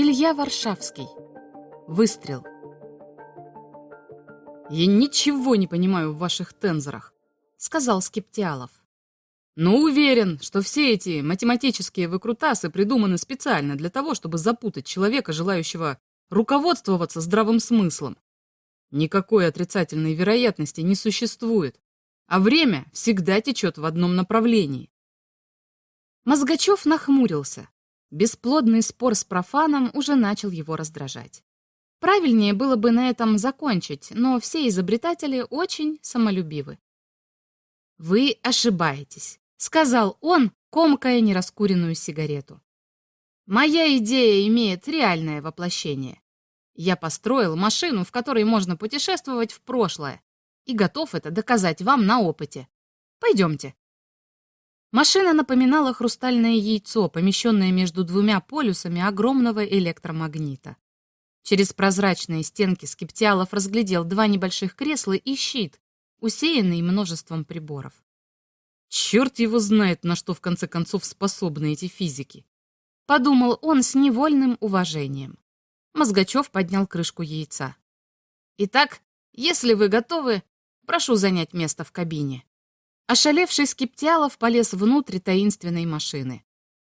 Илья Варшавский. Выстрел. «Я ничего не понимаю в ваших тензорах», — сказал Скептиалов. «Но уверен, что все эти математические выкрутасы придуманы специально для того, чтобы запутать человека, желающего руководствоваться здравым смыслом. Никакой отрицательной вероятности не существует, а время всегда течет в одном направлении. Мозгачев нахмурился. Бесплодный спор с профаном уже начал его раздражать. Правильнее было бы на этом закончить, но все изобретатели очень самолюбивы. «Вы ошибаетесь», — сказал он, комкая нераскуренную сигарету. «Моя идея имеет реальное воплощение. Я построил машину, в которой можно путешествовать в прошлое, и готов это доказать вам на опыте. Пойдемте. Машина напоминала хрустальное яйцо, помещенное между двумя полюсами огромного электромагнита. Через прозрачные стенки скептиалов разглядел два небольших кресла и щит, усеянный множеством приборов. Черт его знает, на что в конце концов способны эти физики. Подумал он с невольным уважением. Мозгачев поднял крышку яйца. «Итак, если вы готовы, прошу занять место в кабине». Ошалевший Скептиалов полез внутрь таинственной машины.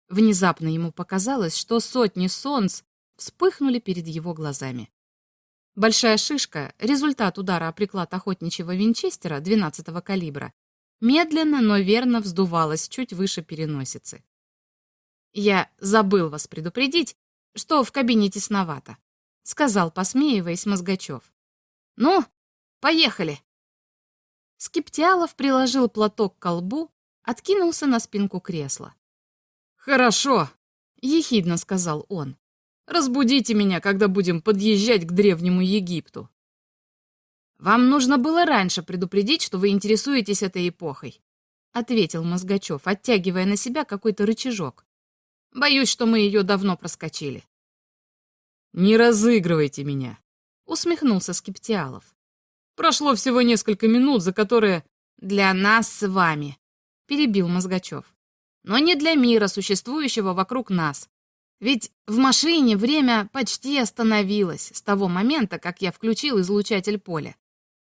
Внезапно ему показалось, что сотни солнц вспыхнули перед его глазами. Большая шишка, результат удара о приклад охотничьего винчестера 12-го калибра, медленно, но верно вздувалась чуть выше переносицы. «Я забыл вас предупредить, что в кабине тесновато», — сказал, посмеиваясь Мозгачев. «Ну, поехали!» Скептиалов приложил платок к колбу, откинулся на спинку кресла. «Хорошо», — ехидно сказал он. «Разбудите меня, когда будем подъезжать к Древнему Египту». «Вам нужно было раньше предупредить, что вы интересуетесь этой эпохой», — ответил Мозгачев, оттягивая на себя какой-то рычажок. Боюсь, что мы ее давно проскочили. «Не разыгрывайте меня», — усмехнулся Скептиалов. «Прошло всего несколько минут, за которые...» «Для нас с вами», — перебил Мозгачев. «Но не для мира, существующего вокруг нас. Ведь в машине время почти остановилось с того момента, как я включил излучатель поля.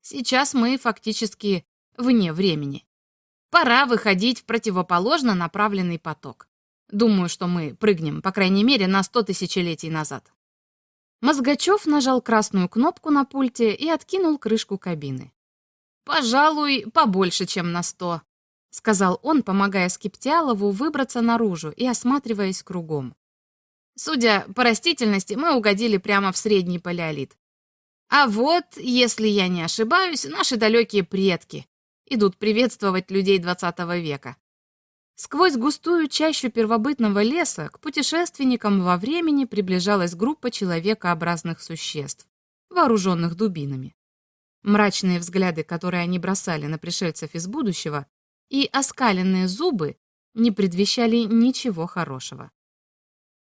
Сейчас мы фактически вне времени. Пора выходить в противоположно направленный поток. Думаю, что мы прыгнем, по крайней мере, на сто тысячелетий назад. Мозгачев нажал красную кнопку на пульте и откинул крышку кабины. «Пожалуй, побольше, чем на сто», — сказал он, помогая Скептиалову выбраться наружу и осматриваясь кругом. «Судя по растительности, мы угодили прямо в средний палеолит. А вот, если я не ошибаюсь, наши далекие предки идут приветствовать людей двадцатого века. Сквозь густую чащу первобытного леса к путешественникам во времени приближалась группа человекообразных существ, вооруженных дубинами. Мрачные взгляды, которые они бросали на пришельцев из будущего, и оскаленные зубы не предвещали ничего хорошего.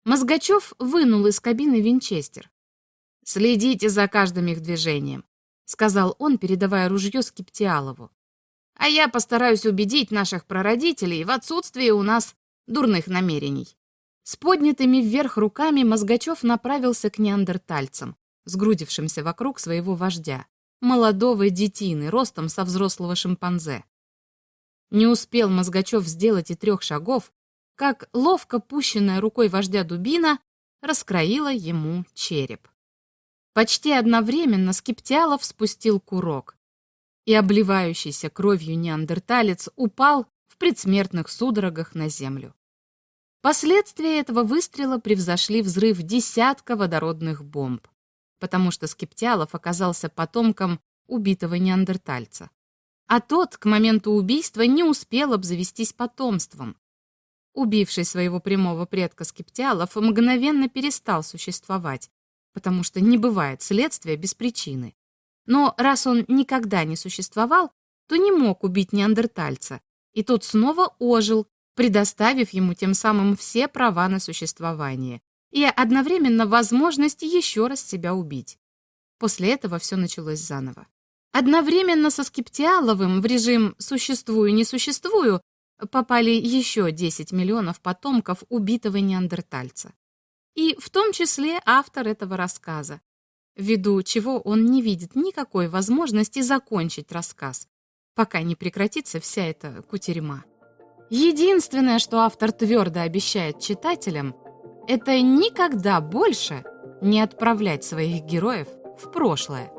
Мозгачев вынул из кабины винчестер. «Следите за каждым их движением», — сказал он, передавая ружье Скептиалову. А я постараюсь убедить наших прародителей в отсутствии у нас дурных намерений. С поднятыми вверх руками Мозгачев направился к неандертальцам, сгрудившимся вокруг своего вождя, молодого детины, ростом со взрослого шимпанзе. Не успел Мозгачев сделать и трех шагов, как ловко пущенная рукой вождя дубина раскроила ему череп. Почти одновременно Скептиалов спустил курок, и обливающийся кровью неандерталец упал в предсмертных судорогах на землю. Последствия этого выстрела превзошли взрыв десятка водородных бомб, потому что Скептиалов оказался потомком убитого неандертальца. А тот к моменту убийства не успел обзавестись потомством. Убивший своего прямого предка Скептиалов мгновенно перестал существовать, потому что не бывает следствия без причины. Но раз он никогда не существовал, то не мог убить неандертальца, и тот снова ожил, предоставив ему тем самым все права на существование и одновременно возможность еще раз себя убить. После этого все началось заново. Одновременно со Скептиаловым в режим «существую-не существую» попали еще 10 миллионов потомков убитого неандертальца. И в том числе автор этого рассказа, ввиду чего он не видит никакой возможности закончить рассказ, пока не прекратится вся эта кутерьма. Единственное, что автор твердо обещает читателям, это никогда больше не отправлять своих героев в прошлое.